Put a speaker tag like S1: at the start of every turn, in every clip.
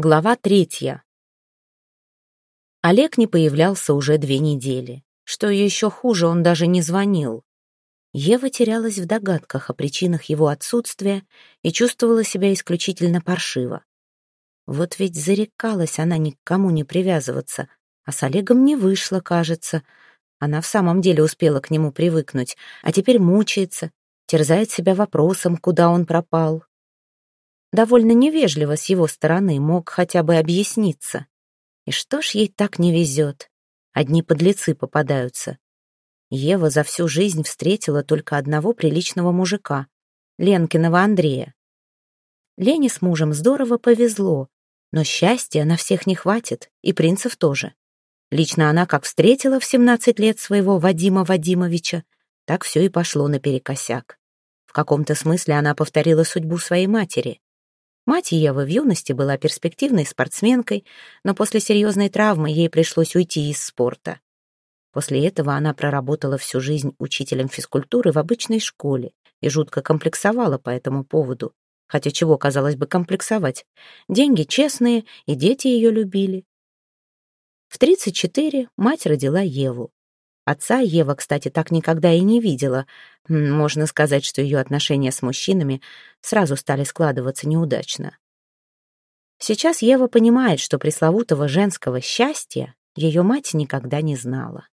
S1: Глава третья. Олег не появлялся уже две недели. Что еще хуже, он даже не звонил. Ева терялась в догадках о причинах его отсутствия и чувствовала себя исключительно паршиво. Вот ведь зарекалась она ни к кому не привязываться, а с Олегом не вышло, кажется. Она в самом деле успела к нему привыкнуть, а теперь мучается, терзает себя вопросом, куда он пропал. Довольно невежливо с его стороны, мог хотя бы объясниться. И что ж ей так не везет? Одни подлецы попадаются. Ева за всю жизнь встретила только одного приличного мужика, Ленкиного Андрея. Лене с мужем здорово повезло, но счастья на всех не хватит, и принцев тоже. Лично она как встретила в 17 лет своего Вадима Вадимовича, так все и пошло наперекосяк. В каком-то смысле она повторила судьбу своей матери. Мать Евы в юности была перспективной спортсменкой, но после серьезной травмы ей пришлось уйти из спорта. После этого она проработала всю жизнь учителем физкультуры в обычной школе и жутко комплексовала по этому поводу. Хотя чего, казалось бы, комплексовать? Деньги честные, и дети ее любили. В 34 мать родила Еву. Отца Ева, кстати, так никогда и не видела. Можно сказать, что ее отношения с мужчинами сразу стали складываться неудачно. Сейчас Ева понимает, что пресловутого женского счастья ее мать никогда не знала.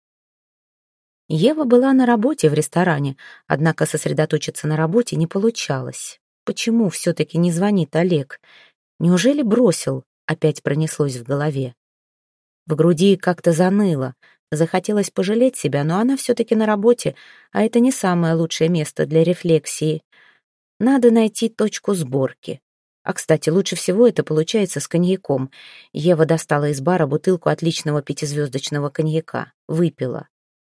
S1: Ева была на работе в ресторане, однако сосредоточиться на работе не получалось. Почему все-таки не звонит Олег? Неужели бросил? Опять пронеслось в голове. В груди как-то заныло. Захотелось пожалеть себя, но она все-таки на работе, а это не самое лучшее место для рефлексии. Надо найти точку сборки. А, кстати, лучше всего это получается с коньяком. Ева достала из бара бутылку отличного пятизвездочного коньяка. Выпила.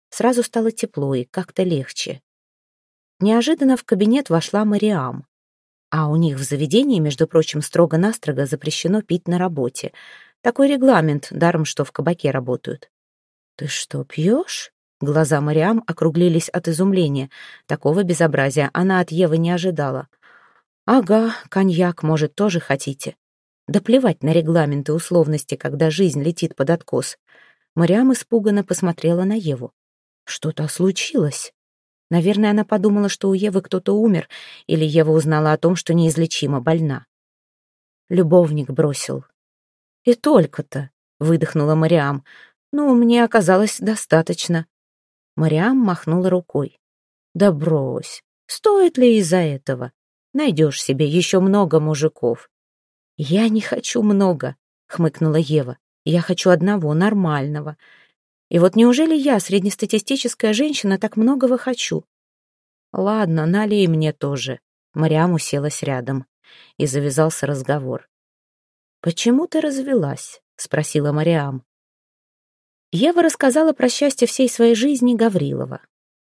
S1: Сразу стало тепло и как-то легче. Неожиданно в кабинет вошла Мариам. А у них в заведении, между прочим, строго-настрого запрещено пить на работе. Такой регламент, даром что в кабаке работают. «Ты что, пьешь?» Глаза Мариам округлились от изумления. Такого безобразия она от Евы не ожидала. «Ага, коньяк, может, тоже хотите?» Да плевать на регламенты условности, когда жизнь летит под откос. Мариам испуганно посмотрела на Еву. Что-то случилось. Наверное, она подумала, что у Евы кто-то умер, или Ева узнала о том, что неизлечимо больна. Любовник бросил. «И только-то», — выдохнула Мариам. «Ну, мне оказалось достаточно». Мариам махнула рукой. «Да брось, стоит ли из-за этого? Найдешь себе еще много мужиков». «Я не хочу много», — хмыкнула Ева. «Я хочу одного, нормального. И вот неужели я, среднестатистическая женщина, так многого хочу?» «Ладно, налей мне тоже». Мариам уселась рядом. И завязался разговор. «Почему ты развелась?» — спросила Мариам. Ева рассказала про счастье всей своей жизни Гаврилова.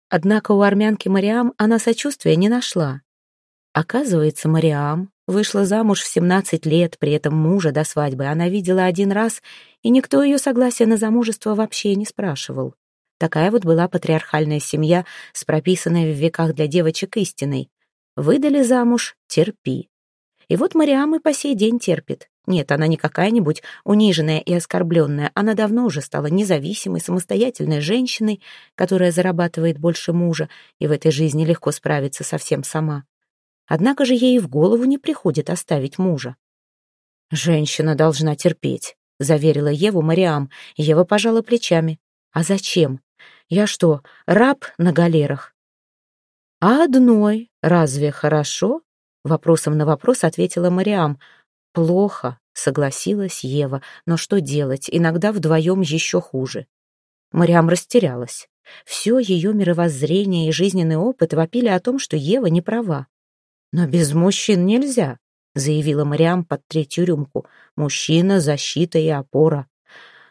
S1: Однако у армянки Мариам она сочувствия не нашла. Оказывается, Мариам вышла замуж в 17 лет, при этом мужа до свадьбы она видела один раз, и никто ее согласия на замужество вообще не спрашивал. Такая вот была патриархальная семья с прописанной в веках для девочек истиной. Выдали замуж — терпи. И вот Мариам и по сей день терпит. Нет, она не какая-нибудь униженная и оскорбленная. Она давно уже стала независимой, самостоятельной женщиной, которая зарабатывает больше мужа и в этой жизни легко справится совсем сама. Однако же ей в голову не приходит оставить мужа. «Женщина должна терпеть», — заверила Еву Мариам. Ева пожала плечами. «А зачем? Я что, раб на галерах?» «А одной разве хорошо?» Вопросом на вопрос ответила Мариам. «Плохо», — согласилась Ева, «но что делать? Иногда вдвоем еще хуже». Мариам растерялась. Все ее мировоззрение и жизненный опыт вопили о том, что Ева не права. «Но без мужчин нельзя», — заявила Мариам под третью рюмку. «Мужчина, защита и опора».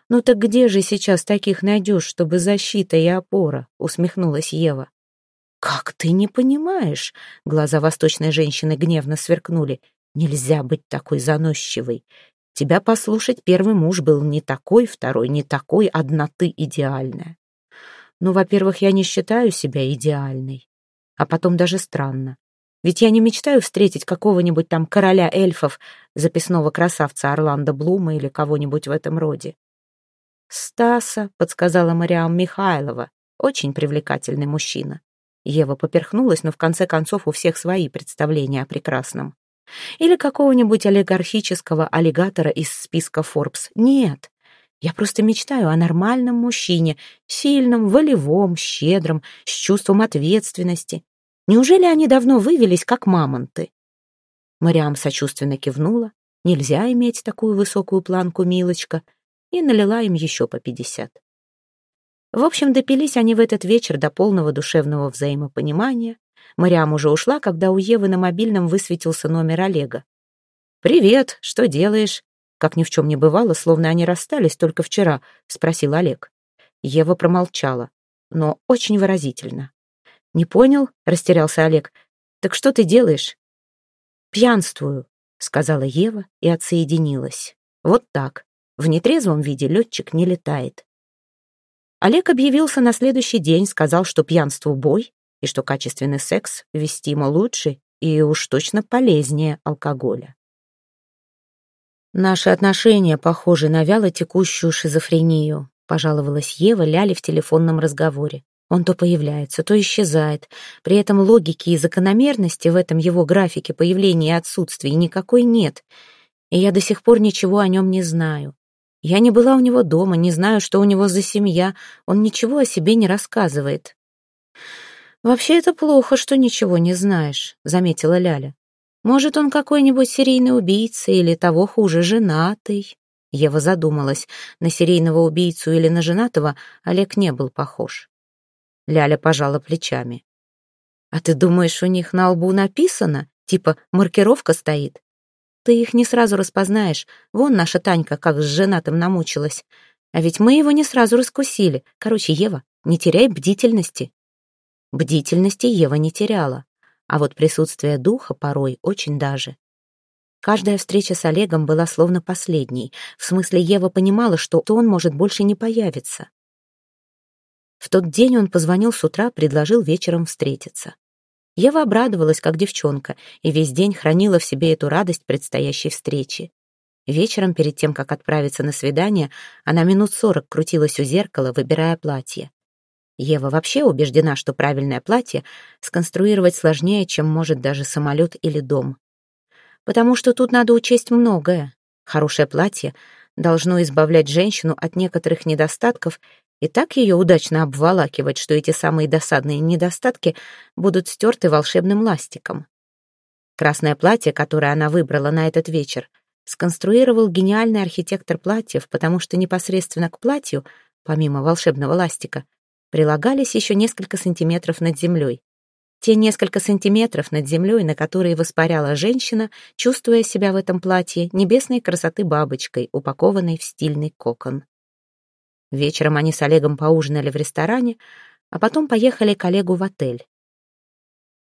S1: «Ну так где же сейчас таких найдешь, чтобы защита и опора?» — усмехнулась Ева. «Как ты не понимаешь?» — глаза восточной женщины гневно сверкнули. Нельзя быть такой заносчивой. Тебя послушать первый муж был не такой, второй не такой, одна ты идеальная. Ну, во-первых, я не считаю себя идеальной. А потом даже странно. Ведь я не мечтаю встретить какого-нибудь там короля эльфов, записного красавца Орландо Блума или кого-нибудь в этом роде. «Стаса», — подсказала Мариам Михайлова, очень привлекательный мужчина. Ева поперхнулась, но в конце концов у всех свои представления о прекрасном. Или какого-нибудь олигархического аллигатора из списка Forbes. Нет, я просто мечтаю о нормальном мужчине, сильном, волевом, щедром, с чувством ответственности. Неужели они давно вывелись, как мамонты? Мариам сочувственно кивнула. Нельзя иметь такую высокую планку, милочка. И налила им еще по пятьдесят. В общем, допились они в этот вечер до полного душевного взаимопонимания. Мариам уже ушла, когда у Евы на мобильном высветился номер Олега. «Привет, что делаешь?» Как ни в чем не бывало, словно они расстались только вчера, спросил Олег. Ева промолчала, но очень выразительно. «Не понял?» — растерялся Олег. «Так что ты делаешь?» «Пьянствую», — сказала Ева и отсоединилась. «Вот так. В нетрезвом виде летчик не летает». Олег объявился на следующий день, сказал, что пьянству бой, и что качественный секс вестимо лучше и уж точно полезнее алкоголя. «Наши отношения похожи на вяло текущую шизофрению», пожаловалась Ева Ляле в телефонном разговоре. Он то появляется, то исчезает. При этом логики и закономерности в этом его графике появления и отсутствия никакой нет. И я до сих пор ничего о нем не знаю. Я не была у него дома, не знаю, что у него за семья. Он ничего о себе не рассказывает. «Вообще это плохо, что ничего не знаешь», — заметила Ляля. «Может, он какой-нибудь серийный убийца или того хуже, женатый?» Ева задумалась. На серийного убийцу или на женатого Олег не был похож. Ляля пожала плечами. «А ты думаешь, у них на лбу написано? Типа маркировка стоит? Ты их не сразу распознаешь. Вон наша Танька как с женатым намучилась. А ведь мы его не сразу раскусили. Короче, Ева, не теряй бдительности». Бдительности Ева не теряла, а вот присутствие духа порой очень даже. Каждая встреча с Олегом была словно последней. В смысле, Ева понимала, что он может больше не появиться. В тот день он позвонил с утра, предложил вечером встретиться. Ева обрадовалась, как девчонка, и весь день хранила в себе эту радость предстоящей встречи. Вечером, перед тем, как отправиться на свидание, она минут сорок крутилась у зеркала, выбирая платье. Ева вообще убеждена, что правильное платье сконструировать сложнее, чем может даже самолет или дом. Потому что тут надо учесть многое. Хорошее платье должно избавлять женщину от некоторых недостатков и так ее удачно обволакивать, что эти самые досадные недостатки будут стерты волшебным ластиком. Красное платье, которое она выбрала на этот вечер, сконструировал гениальный архитектор платьев, потому что непосредственно к платью, помимо волшебного ластика, прилагались еще несколько сантиметров над землей. Те несколько сантиметров над землей, на которые воспаряла женщина, чувствуя себя в этом платье небесной красоты бабочкой, упакованной в стильный кокон. Вечером они с Олегом поужинали в ресторане, а потом поехали к Олегу в отель.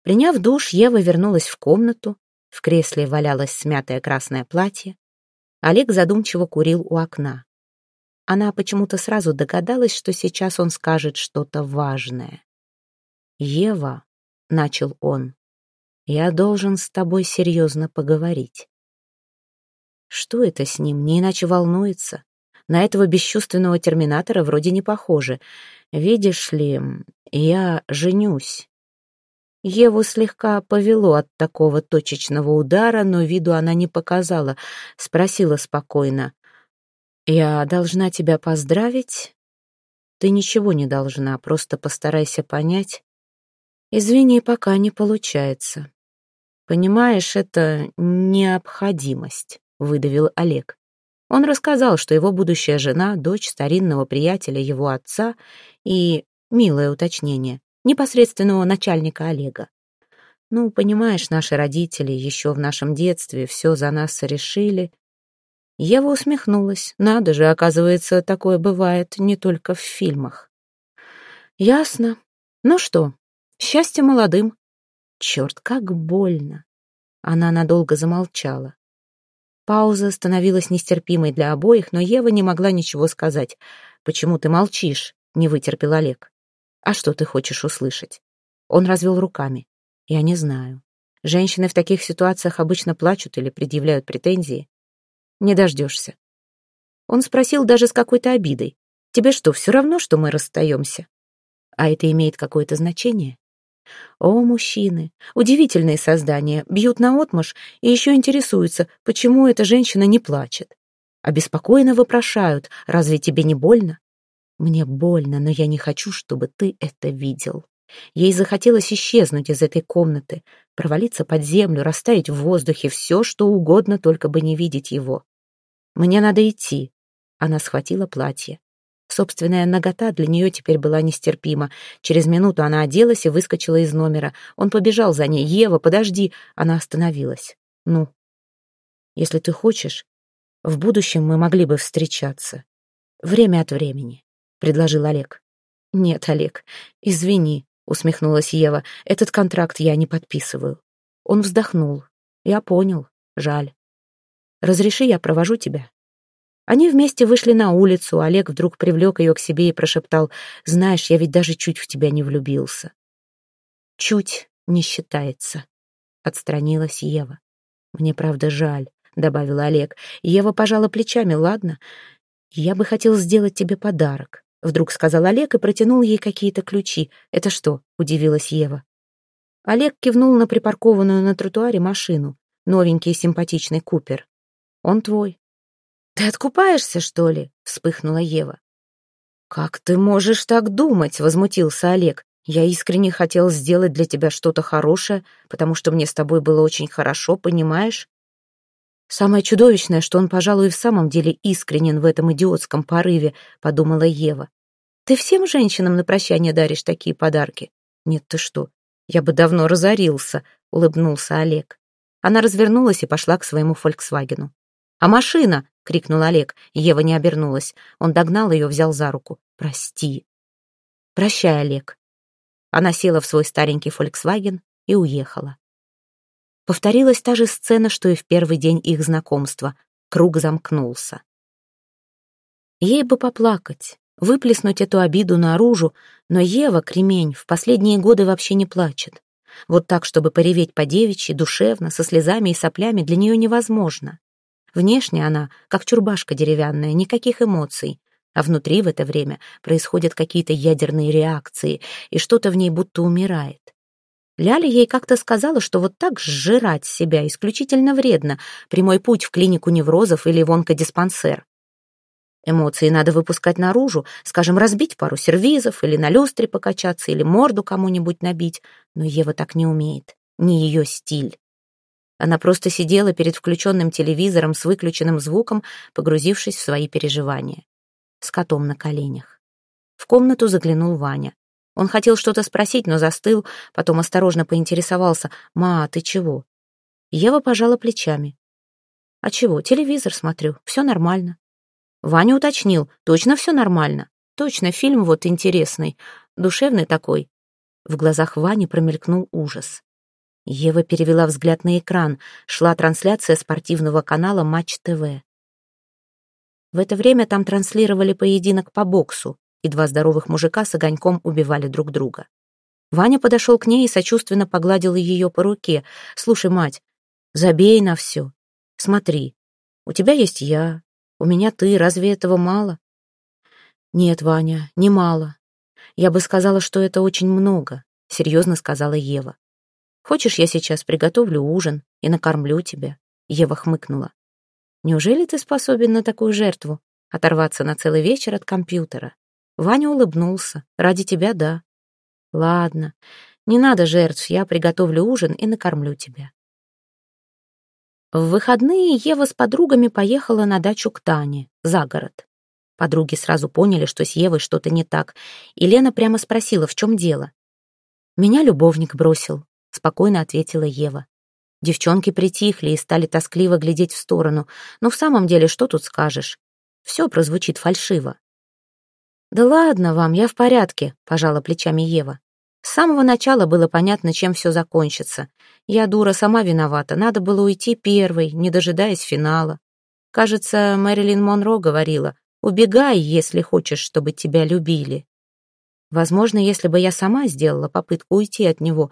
S1: Приняв душ, Ева вернулась в комнату, в кресле валялось смятое красное платье. Олег задумчиво курил у окна. Она почему-то сразу догадалась, что сейчас он скажет что-то важное. «Ева», — начал он, — «я должен с тобой серьезно поговорить». Что это с ним, не иначе волнуется? На этого бесчувственного терминатора вроде не похоже. Видишь ли, я женюсь. Еву слегка повело от такого точечного удара, но виду она не показала. Спросила спокойно. «Я должна тебя поздравить?» «Ты ничего не должна, просто постарайся понять». «Извини, пока не получается». «Понимаешь, это необходимость», — выдавил Олег. Он рассказал, что его будущая жена — дочь старинного приятеля его отца и, милое уточнение, непосредственного начальника Олега. Ну, понимаешь, наши родители еще в нашем детстве все за нас решили, Ева усмехнулась. Надо же, оказывается, такое бывает не только в фильмах. Ясно. Ну что, счастье молодым. Черт, как больно. Она надолго замолчала. Пауза становилась нестерпимой для обоих, но Ева не могла ничего сказать. «Почему ты молчишь?» — не вытерпел Олег. «А что ты хочешь услышать?» Он развел руками. «Я не знаю. Женщины в таких ситуациях обычно плачут или предъявляют претензии. Не дождешься. Он спросил даже с какой-то обидой. «Тебе что, все равно, что мы расстаемся?» А это имеет какое-то значение? О, мужчины, удивительные создания, бьют наотмашь и еще интересуются, почему эта женщина не плачет. Обеспокоенно вопрошают, разве тебе не больно? Мне больно, но я не хочу, чтобы ты это видел. Ей захотелось исчезнуть из этой комнаты, провалиться под землю, растаять в воздухе, все, что угодно, только бы не видеть его. «Мне надо идти». Она схватила платье. Собственная нагота для нее теперь была нестерпима. Через минуту она оделась и выскочила из номера. Он побежал за ней. «Ева, подожди!» Она остановилась. «Ну, если ты хочешь, в будущем мы могли бы встречаться. Время от времени», — предложил Олег. «Нет, Олег, извини», — усмехнулась Ева. «Этот контракт я не подписываю». Он вздохнул. «Я понял. Жаль. Разреши, я провожу тебя». Они вместе вышли на улицу, Олег вдруг привлек ее к себе и прошептал, «Знаешь, я ведь даже чуть в тебя не влюбился». «Чуть не считается», — отстранилась Ева. «Мне правда жаль», — добавил Олег. Ева пожала плечами, «Ладно, я бы хотел сделать тебе подарок», — вдруг сказал Олег и протянул ей какие-то ключи. «Это что?» — удивилась Ева. Олег кивнул на припаркованную на тротуаре машину, новенький симпатичный купер. «Он твой». «Ты откупаешься, что ли?» — вспыхнула Ева. «Как ты можешь так думать?» — возмутился Олег. «Я искренне хотел сделать для тебя что-то хорошее, потому что мне с тобой было очень хорошо, понимаешь?» «Самое чудовищное, что он, пожалуй, в самом деле искренен в этом идиотском порыве», — подумала Ева. «Ты всем женщинам на прощание даришь такие подарки?» «Нет, ты что? Я бы давно разорился», — улыбнулся Олег. Она развернулась и пошла к своему «Фольксвагену». «А машина?» — крикнул Олег. Ева не обернулась. Он догнал ее, взял за руку. «Прости». «Прощай, Олег». Она села в свой старенький «Фольксваген» и уехала. Повторилась та же сцена, что и в первый день их знакомства. Круг замкнулся. Ей бы поплакать, выплеснуть эту обиду наружу, но Ева, кремень, в последние годы вообще не плачет. Вот так, чтобы пореветь по девичьи, душевно, со слезами и соплями, для нее невозможно. Внешне она, как чурбашка деревянная, никаких эмоций, а внутри в это время происходят какие-то ядерные реакции, и что-то в ней будто умирает. Ляля ей как-то сказала, что вот так сжирать себя исключительно вредно, прямой путь в клинику неврозов или в онкодиспансер. Эмоции надо выпускать наружу, скажем, разбить пару сервизов или на люстре покачаться, или морду кому-нибудь набить, но Ева так не умеет, не ее стиль. Она просто сидела перед включенным телевизором с выключенным звуком, погрузившись в свои переживания. С котом на коленях. В комнату заглянул Ваня. Он хотел что-то спросить, но застыл, потом осторожно поинтересовался. «Ма, ты чего?» Ева пожала плечами. «А чего? Телевизор смотрю. Все нормально». Ваня уточнил. «Точно все нормально?» «Точно, фильм вот интересный. Душевный такой». В глазах Вани промелькнул ужас. Ева перевела взгляд на экран. Шла трансляция спортивного канала «Матч ТВ». В это время там транслировали поединок по боксу, и два здоровых мужика с огоньком убивали друг друга. Ваня подошел к ней и сочувственно погладил ее по руке. «Слушай, мать, забей на все. Смотри, у тебя есть я, у меня ты, разве этого мало?» «Нет, Ваня, не мало. Я бы сказала, что это очень много», — серьезно сказала Ева. Хочешь, я сейчас приготовлю ужин и накормлю тебя?» Ева хмыкнула. «Неужели ты способен на такую жертву? Оторваться на целый вечер от компьютера?» Ваня улыбнулся. «Ради тебя, да». «Ладно, не надо жертв, я приготовлю ужин и накормлю тебя». В выходные Ева с подругами поехала на дачу к Тане, за город. Подруги сразу поняли, что с Евой что-то не так, и Лена прямо спросила, в чем дело. «Меня любовник бросил», спокойно ответила Ева. Девчонки притихли и стали тоскливо глядеть в сторону. Но в самом деле, что тут скажешь? Все прозвучит фальшиво. «Да ладно вам, я в порядке», — пожала плечами Ева. С самого начала было понятно, чем все закончится. Я, дура, сама виновата, надо было уйти первой, не дожидаясь финала. Кажется, Мэрилин Монро говорила, «Убегай, если хочешь, чтобы тебя любили». Возможно, если бы я сама сделала попытку уйти от него,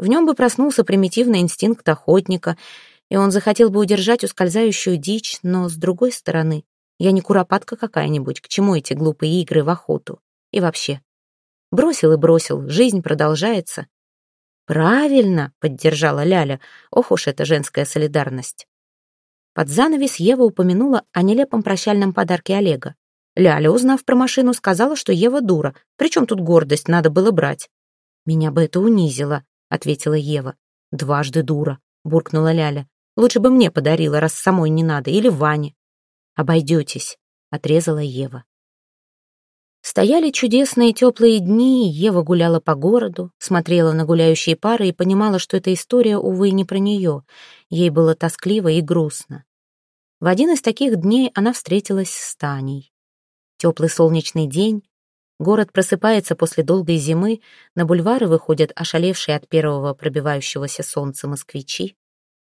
S1: В нем бы проснулся примитивный инстинкт охотника, и он захотел бы удержать ускользающую дичь, но, с другой стороны, я не куропатка какая-нибудь, к чему эти глупые игры в охоту? И вообще. Бросил и бросил, жизнь продолжается. «Правильно», — поддержала Ляля, ох уж эта женская солидарность. Под занавес Ева упомянула о нелепом прощальном подарке Олега. Ляля, узнав про машину, сказала, что Ева дура. Причем тут гордость, надо было брать. «Меня бы это унизило», — ответила Ева. «Дважды дура», — буркнула Ляля. «Лучше бы мне подарила, раз самой не надо, или Ване». «Обойдетесь», — отрезала Ева. Стояли чудесные теплые дни, Ева гуляла по городу, смотрела на гуляющие пары и понимала, что эта история, увы, не про нее. Ей было тоскливо и грустно. В один из таких дней она встретилась с Таней. Теплый солнечный день, город просыпается после долгой зимы, на бульвары выходят ошалевшие от первого пробивающегося солнца москвичи,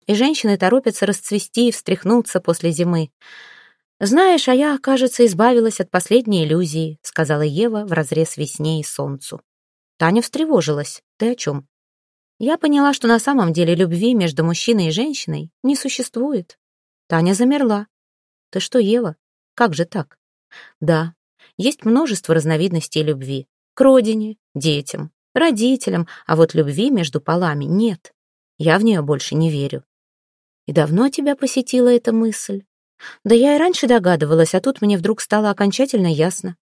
S1: и женщины торопятся расцвести и встряхнуться после зимы. «Знаешь, а я, кажется, избавилась от последней иллюзии», сказала Ева в разрез весне и солнцу. Таня встревожилась. «Ты о чем?» Я поняла, что на самом деле любви между мужчиной и женщиной не существует. Таня замерла. «Ты что, Ева? Как же так?» «Да, есть множество разновидностей любви. К родине, детям, родителям, а вот любви между полами нет. Я в нее больше не верю». «И давно тебя посетила эта мысль?» Да я и раньше догадывалась, а тут мне вдруг стало окончательно ясно.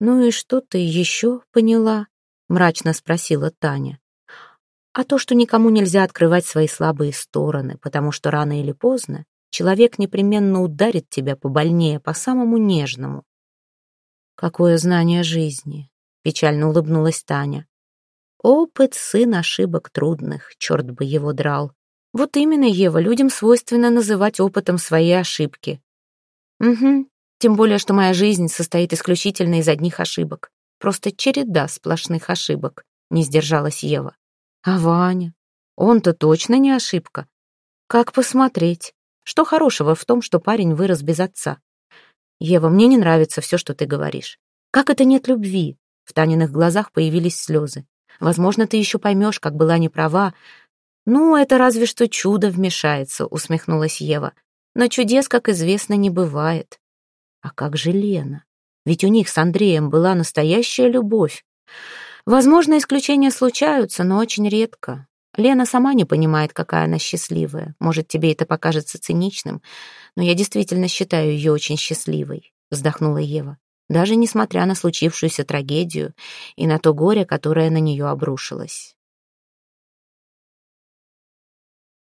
S1: «Ну и что ты еще поняла?» — мрачно спросила Таня. «А то, что никому нельзя открывать свои слабые стороны, потому что рано или поздно человек непременно ударит тебя побольнее, по-самому нежному». «Какое знание жизни!» — печально улыбнулась Таня. «Опыт — сын ошибок трудных, черт бы его драл. Вот именно, Ева, людям свойственно называть опытом свои ошибки. Угу, тем более, что моя жизнь состоит исключительно из одних ошибок. Просто череда сплошных ошибок, не сдержалась Ева. А Ваня? Он-то точно не ошибка. Как посмотреть? Что хорошего в том, что парень вырос без отца? Ева, мне не нравится все, что ты говоришь. Как это нет любви? В Таниных глазах появились слезы. Возможно, ты еще поймешь, как была неправа, «Ну, это разве что чудо вмешается», — усмехнулась Ева. «Но чудес, как известно, не бывает». «А как же Лена? Ведь у них с Андреем была настоящая любовь. Возможно, исключения случаются, но очень редко. Лена сама не понимает, какая она счастливая. Может, тебе это покажется циничным, но я действительно считаю ее очень счастливой», — вздохнула Ева. «Даже несмотря на случившуюся трагедию и на то горе, которое на нее обрушилось».